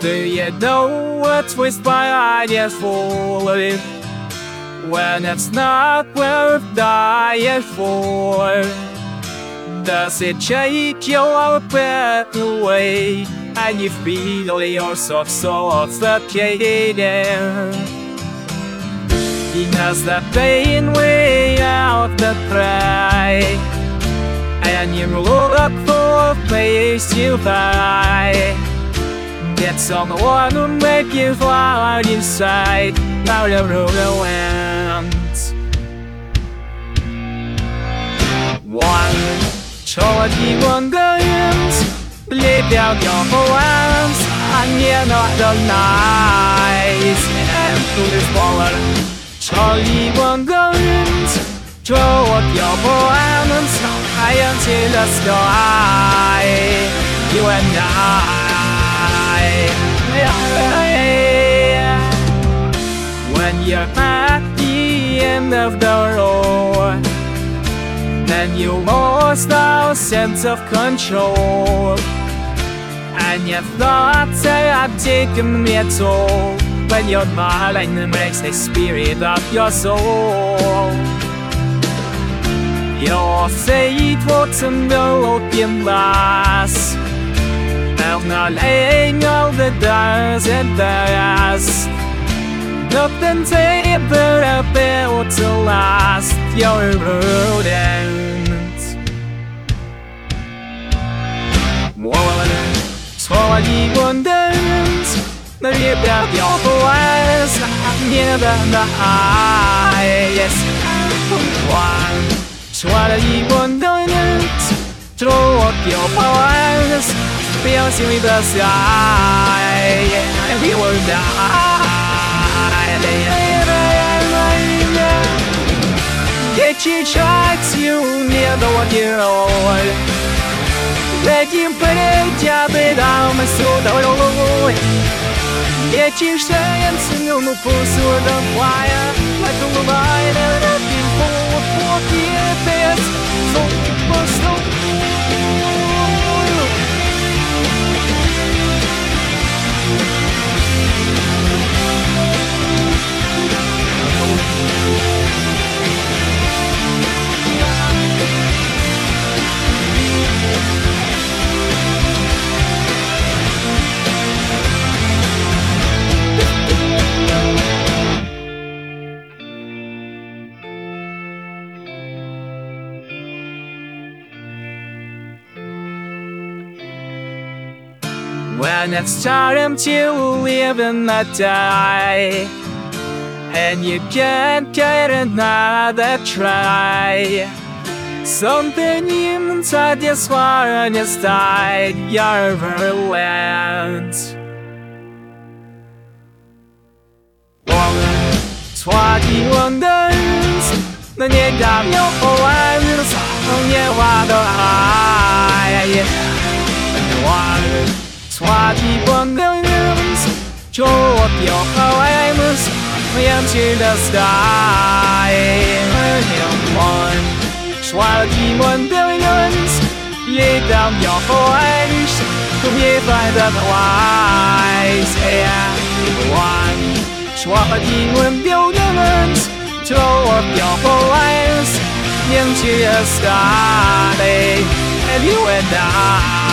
Do you know what twist my ideas full of? When it's not worth dying for. Does it take your breath away And you feel yourself so suffocated Because the pain way out the pride And you look for a place to fight Get someone to make you fly inside Out of the wind One 超级one个人列表有不完暗夜 not the night And to this forward 超级 one 个人就我有不完太阳 to the sky You and I end of the road. Then you lost our sense of control. And your thoughts have taken me a toll When your mind breaks the spirit of your soul. Your fate was an open glass Of not laying all the doors and dust Nothing ever about to last your road out Muovelen, słowa i błądając Na wiebra biopłez, nie będę a jest One, słowa i błądając Czułot biopłez, biał się i bez and We will die Get you tried to near the one you old Let you put it down without my soul the road Get you saying to know no puss or the fire Like a line and a people for the When it's time to live and not die And you can't get another try Something inside this one is died your land Woman, 抓紧我的人，那年代有后来的桑野花的 One. Swati Bungalows Show up your poems Into the sky One Swati Bungalows Lay down your voice To be by the wise One Swati Bungalows Show up your voice Into the sky And you and I